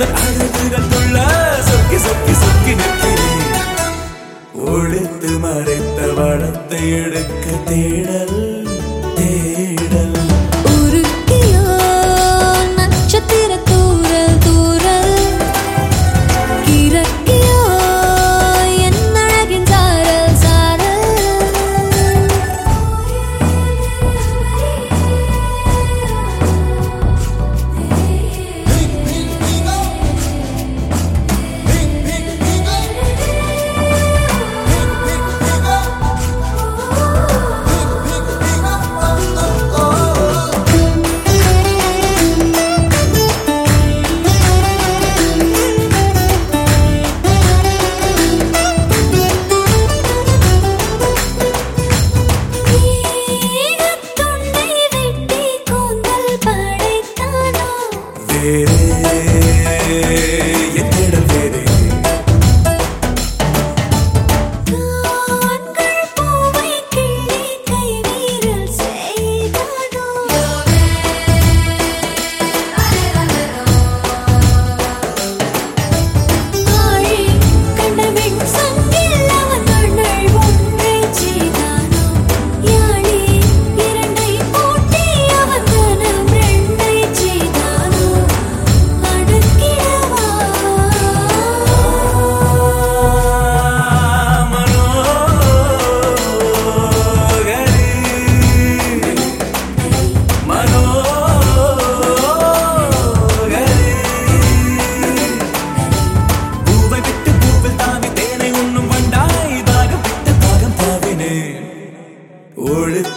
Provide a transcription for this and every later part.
உந்தன் அழகுகள் துள்ள சொக்கி சொக்கி சொக்கி நிற்கிறேன். ஒழித்து மறைத்த வளத்தை எடுக்க தேடல்.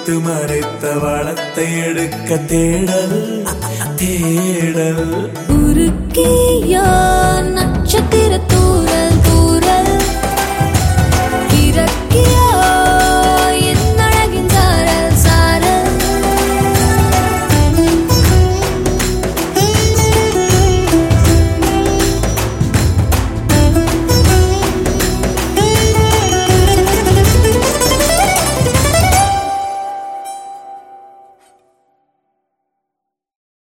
ஒழித்து மறைத்த வளத்தை எடுக்க தேடல் தேடல். உருக்கியா